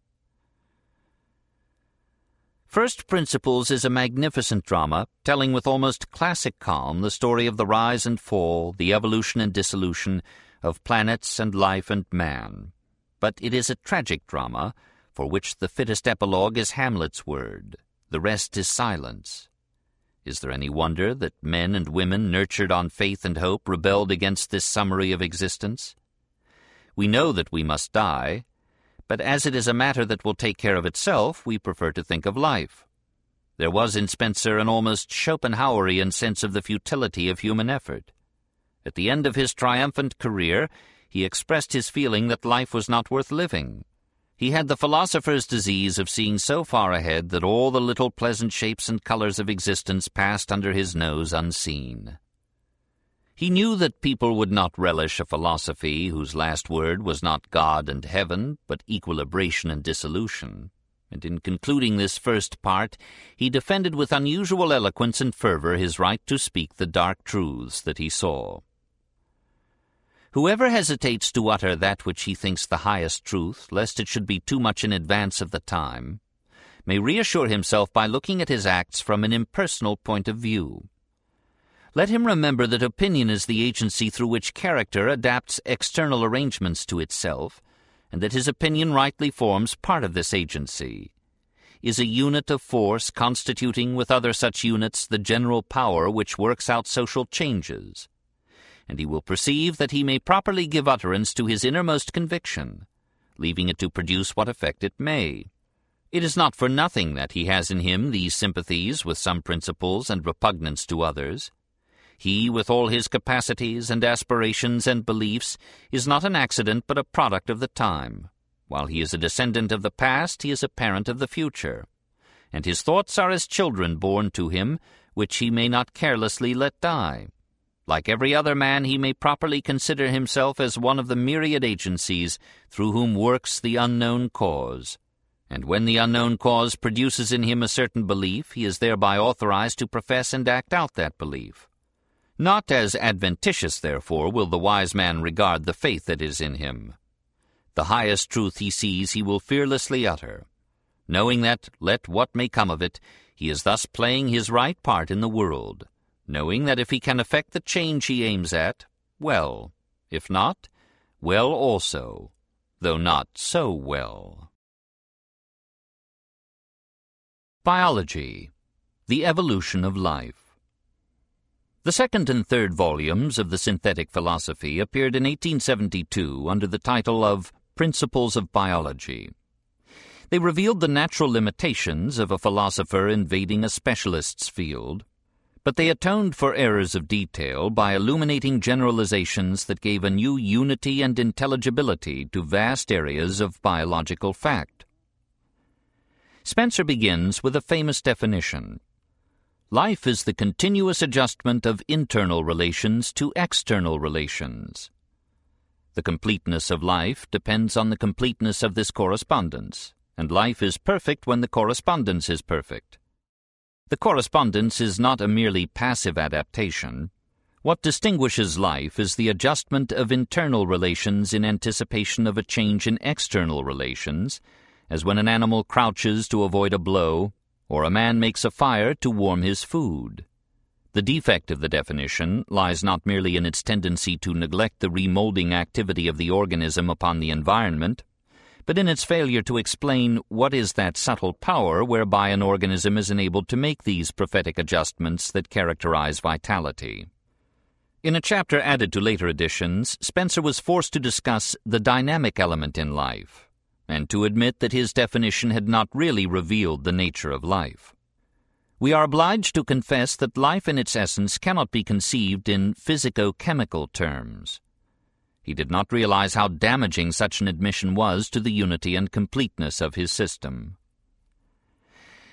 First Principles is a magnificent drama telling with almost classic calm the story of the rise and fall, the evolution and dissolution of planets and life and man. But it is a tragic drama for which the fittest epilogue is Hamlet's word. The rest is silence. Is there any wonder that men and women nurtured on faith and hope rebelled against this summary of existence? We know that we must die, but as it is a matter that will take care of itself, we prefer to think of life. There was in Spencer an almost Schopenhauerian sense of the futility of human effort. At the end of his triumphant career, he expressed his feeling that life was not worth living, he had the philosopher's disease of seeing so far ahead that all the little pleasant shapes and colors of existence passed under his nose unseen. He knew that people would not relish a philosophy whose last word was not God and heaven, but equilibration and dissolution, and in concluding this first part, he defended with unusual eloquence and fervor his right to speak the dark truths that he saw. Whoever hesitates to utter that which he thinks the highest truth, lest it should be too much in advance of the time, may reassure himself by looking at his acts from an impersonal point of view. Let him remember that opinion is the agency through which character adapts external arrangements to itself, and that his opinion rightly forms part of this agency, is a unit of force constituting with other such units the general power which works out social changes and he will perceive that he may properly give utterance to his innermost conviction, leaving it to produce what effect it may. It is not for nothing that he has in him these sympathies with some principles and repugnance to others. He, with all his capacities and aspirations and beliefs, is not an accident but a product of the time. While he is a descendant of the past, he is a parent of the future. And his thoughts are as children born to him, which he may not carelessly let die. Like every other man, he may properly consider himself as one of the myriad agencies through whom works the unknown cause. And when the unknown cause produces in him a certain belief, he is thereby authorized to profess and act out that belief. Not as adventitious, therefore, will the wise man regard the faith that is in him. The highest truth he sees he will fearlessly utter, knowing that, let what may come of it, he is thus playing his right part in the world, knowing that if he can effect the change he aims at, well, if not, well also, though not so well. Biology The Evolution of Life the second and third volumes of the Synthetic Philosophy appeared in 1872 under the title of Principles of Biology. They revealed the natural limitations of a philosopher invading a specialist's field, but they atoned for errors of detail by illuminating generalizations that gave a new unity and intelligibility to vast areas of biological fact. Spencer begins with a famous definition Life is the continuous adjustment of internal relations to external relations. The completeness of life depends on the completeness of this correspondence, and life is perfect when the correspondence is perfect. The correspondence is not a merely passive adaptation. What distinguishes life is the adjustment of internal relations in anticipation of a change in external relations, as when an animal crouches to avoid a blow or a man makes a fire to warm his food. The defect of the definition lies not merely in its tendency to neglect the remolding activity of the organism upon the environment, but in its failure to explain what is that subtle power whereby an organism is enabled to make these prophetic adjustments that characterize vitality. In a chapter added to later editions, Spencer was forced to discuss the dynamic element in life, and to admit that his definition had not really revealed the nature of life. We are obliged to confess that life in its essence cannot be conceived in physico-chemical terms. He did not realize how damaging such an admission was to the unity and completeness of his system.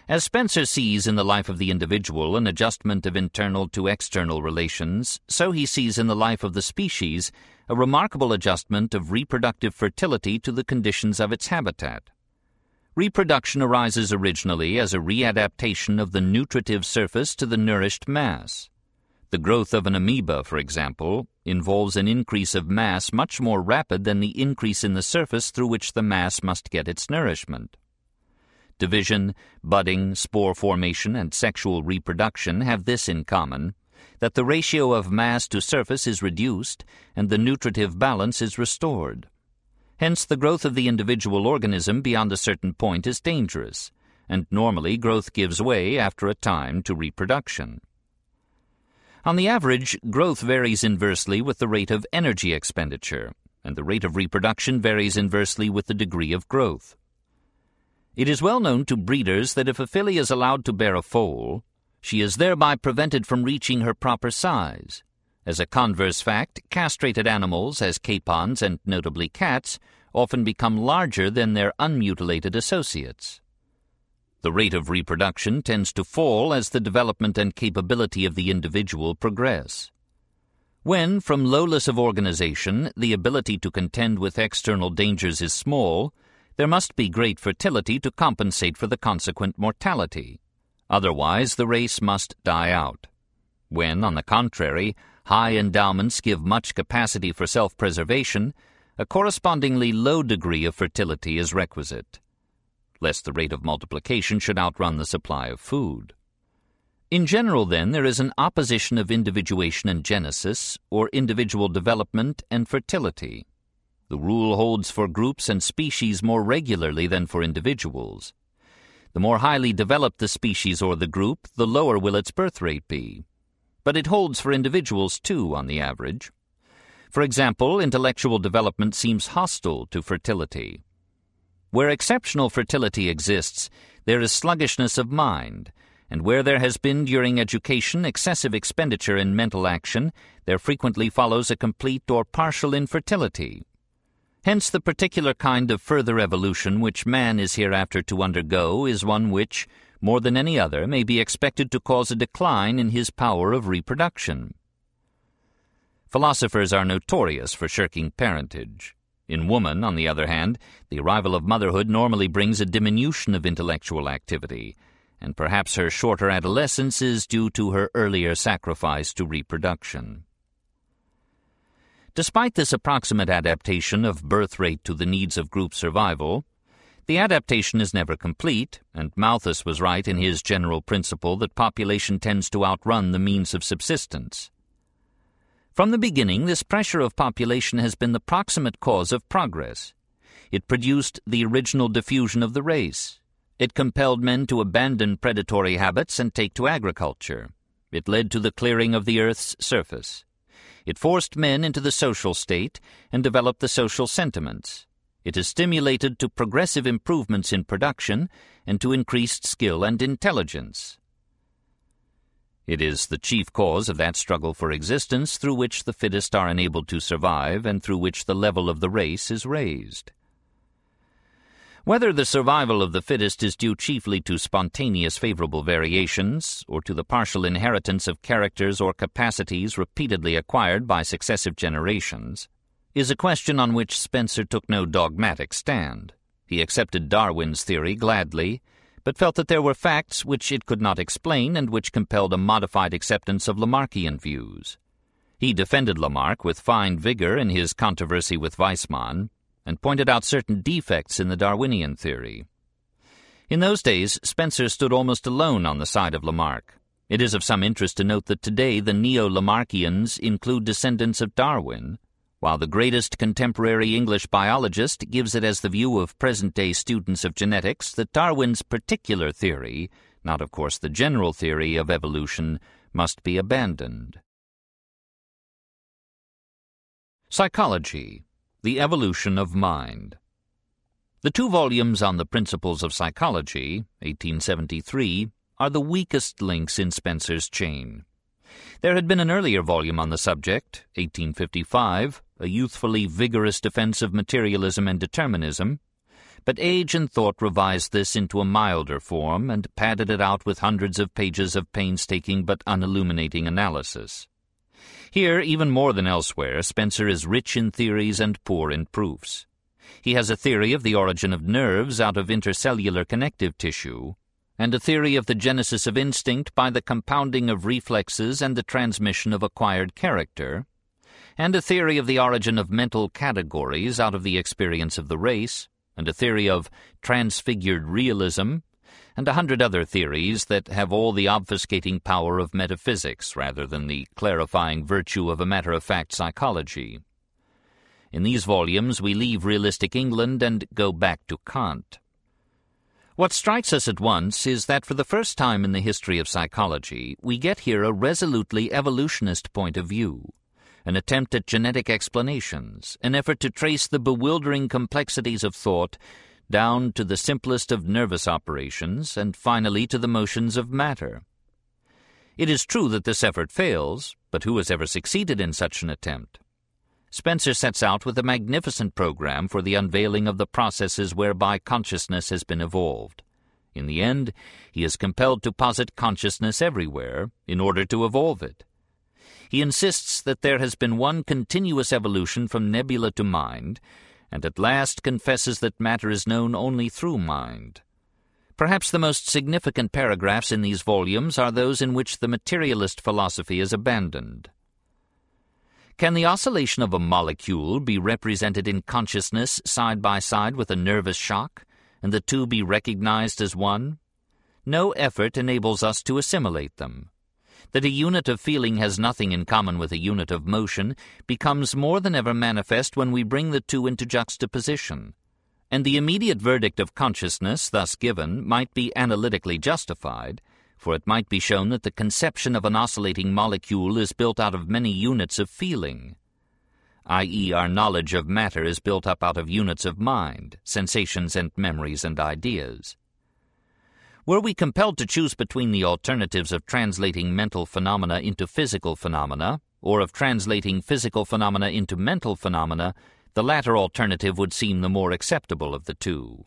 As Spencer sees in the life of the individual an adjustment of internal to external relations, so he sees in the life of the species a remarkable adjustment of reproductive fertility to the conditions of its habitat. Reproduction arises originally as a readaptation of the nutritive surface to the nourished mass. The growth of an amoeba, for example, involves an increase of mass much more rapid than the increase in the surface through which the mass must get its nourishment. Division, budding, spore formation, and sexual reproduction have this in common that the ratio of mass to surface is reduced and the nutritive balance is restored. Hence, the growth of the individual organism beyond a certain point is dangerous, and normally growth gives way after a time to reproduction. On the average, growth varies inversely with the rate of energy expenditure, and the rate of reproduction varies inversely with the degree of growth. It is well known to breeders that if a filly is allowed to bear a foal, she is thereby prevented from reaching her proper size. As a converse fact, castrated animals, as capons and notably cats, often become larger than their unmutilated associates. The rate of reproduction tends to fall as the development and capability of the individual progress. When, from lowness of organization, the ability to contend with external dangers is small, there must be great fertility to compensate for the consequent mortality. Otherwise, the race must die out. When, on the contrary, high endowments give much capacity for self-preservation, a correspondingly low degree of fertility is requisite, lest the rate of multiplication should outrun the supply of food. In general, then, there is an opposition of individuation and genesis, or individual development and fertility. The rule holds for groups and species more regularly than for individuals. The more highly developed the species or the group, the lower will its birth rate be. But it holds for individuals, too, on the average. For example, intellectual development seems hostile to fertility. Where exceptional fertility exists, there is sluggishness of mind, and where there has been during education excessive expenditure in mental action, there frequently follows a complete or partial infertility. Hence the particular kind of further evolution which man is hereafter to undergo is one which, more than any other, may be expected to cause a decline in his power of reproduction. Philosophers are notorious for shirking parentage. In woman, on the other hand, the arrival of motherhood normally brings a diminution of intellectual activity, and perhaps her shorter adolescence is due to her earlier sacrifice to reproduction. Despite this approximate adaptation of birth rate to the needs of group survival, the adaptation is never complete, and Malthus was right in his general principle that population tends to outrun the means of subsistence. From the beginning, this pressure of population has been the proximate cause of progress. It produced the original diffusion of the race. It compelled men to abandon predatory habits and take to agriculture. It led to the clearing of the earth's surface. It forced men into the social state and developed the social sentiments. It has stimulated to progressive improvements in production and to increased skill and intelligence. It is the chief cause of that struggle for existence through which the fittest are enabled to survive and through which the level of the race is raised. Whether the survival of the fittest is due chiefly to spontaneous favorable variations, or to the partial inheritance of characters or capacities repeatedly acquired by successive generations, is a question on which Spencer took no dogmatic stand. He accepted Darwin's theory gladly, but felt that there were facts which it could not explain and which compelled a modified acceptance of Lamarckian views. He defended Lamarck with fine vigor in his controversy with Weismann, and pointed out certain defects in the Darwinian theory. In those days, Spencer stood almost alone on the side of Lamarck. It is of some interest to note that today the neo-Lamarckians include descendants of Darwin, while the greatest contemporary English biologist gives it as the view of present-day students of genetics that Darwin's particular theory, not of course the general theory of evolution, must be abandoned. Psychology, the Evolution of Mind The two volumes on the Principles of Psychology, 1873, are the weakest links in Spencer's chain. There had been an earlier volume on the subject, 1855, a youthfully vigorous defense of materialism and determinism, but age and thought revised this into a milder form and padded it out with hundreds of pages of painstaking but unilluminating analysis. Here, even more than elsewhere, Spencer is rich in theories and poor in proofs. He has a theory of the origin of nerves out of intercellular connective tissue, and a theory of the genesis of instinct by the compounding of reflexes and the transmission of acquired character, and a theory of the origin of mental categories out of the experience of the race, and a theory of transfigured realism, and a hundred other theories that have all the obfuscating power of metaphysics rather than the clarifying virtue of a matter-of-fact psychology. In these volumes we leave realistic England and go back to Kant. What strikes us at once is that for the first time in the history of psychology we get here a resolutely evolutionist point of view an attempt at genetic explanations, an effort to trace the bewildering complexities of thought down to the simplest of nervous operations, and finally to the motions of matter. It is true that this effort fails, but who has ever succeeded in such an attempt? Spencer sets out with a magnificent program for the unveiling of the processes whereby consciousness has been evolved. In the end, he is compelled to posit consciousness everywhere in order to evolve it. He insists that there has been one continuous evolution from nebula to mind, and at last confesses that matter is known only through mind. Perhaps the most significant paragraphs in these volumes are those in which the materialist philosophy is abandoned. Can the oscillation of a molecule be represented in consciousness side by side with a nervous shock, and the two be recognized as one? No effort enables us to assimilate them that a unit of feeling has nothing in common with a unit of motion becomes more than ever manifest when we bring the two into juxtaposition. And the immediate verdict of consciousness thus given might be analytically justified, for it might be shown that the conception of an oscillating molecule is built out of many units of feeling, i.e., our knowledge of matter is built up out of units of mind, sensations and memories and ideas. Were we compelled to choose between the alternatives of translating mental phenomena into physical phenomena, or of translating physical phenomena into mental phenomena, The latter alternative would seem the more acceptable of the two.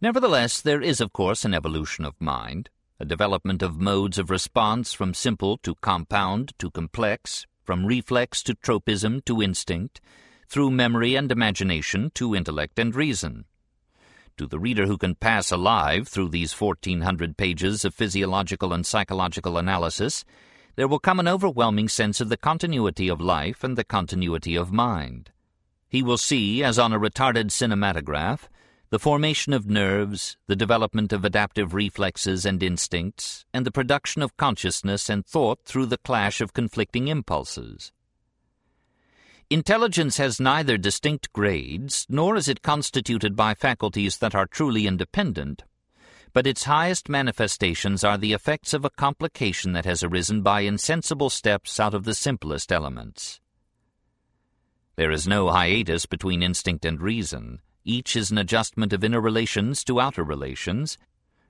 Nevertheless, there is, of course, an evolution of mind, a development of modes of response from simple to compound to complex, from reflex to tropism to instinct, through memory and imagination to intellect and reason. To the reader who can pass alive through these 1,400 pages of physiological and psychological analysis, there will come an overwhelming sense of the continuity of life and the continuity of mind. He will see, as on a retarded cinematograph, the formation of nerves, the development of adaptive reflexes and instincts, and the production of consciousness and thought through the clash of conflicting impulses. Intelligence has neither distinct grades, nor is it constituted by faculties that are truly independent, but its highest manifestations are the effects of a complication that has arisen by insensible steps out of the simplest elements. There is no hiatus between instinct and reason. Each is an adjustment of inner relations to outer relations,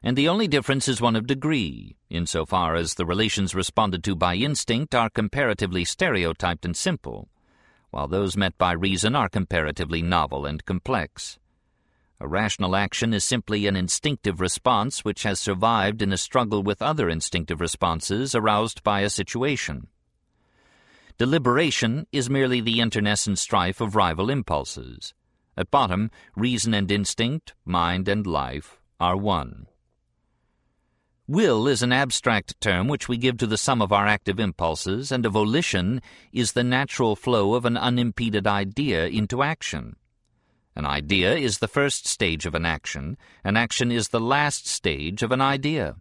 and the only difference is one of degree, insofar as the relations responded to by instinct are comparatively stereotyped and simple, while those met by reason are comparatively novel and complex. A rational action is simply an instinctive response which has survived in a struggle with other instinctive responses aroused by a situation. Deliberation is merely the internecine strife of rival impulses. At bottom, reason and instinct, mind and life, are one. Will is an abstract term which we give to the sum of our active impulses, and a volition is the natural flow of an unimpeded idea into action. An idea is the first stage of an action, an action is the last stage of an idea.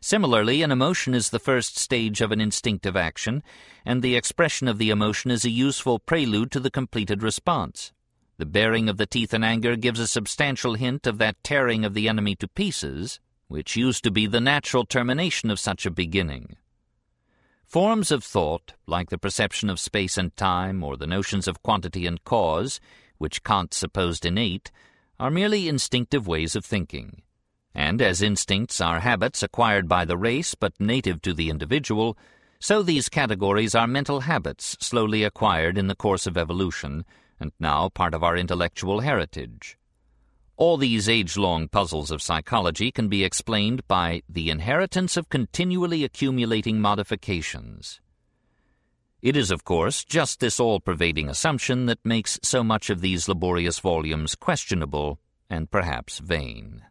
Similarly, an emotion is the first stage of an instinctive action, and the expression of the emotion is a useful prelude to the completed response. The baring of the teeth in anger gives a substantial hint of that tearing of the enemy to pieces, which used to be the natural termination of such a beginning. Forms of thought, like the perception of space and time, or the notions of quantity and cause, which Kant supposed innate, are merely instinctive ways of thinking. And as instincts are habits acquired by the race but native to the individual, so these categories are mental habits slowly acquired in the course of evolution, and now part of our intellectual heritage. All these age-long puzzles of psychology can be explained by the inheritance of continually accumulating modifications. It is, of course, just this all-pervading assumption that makes so much of these laborious volumes questionable and perhaps vain.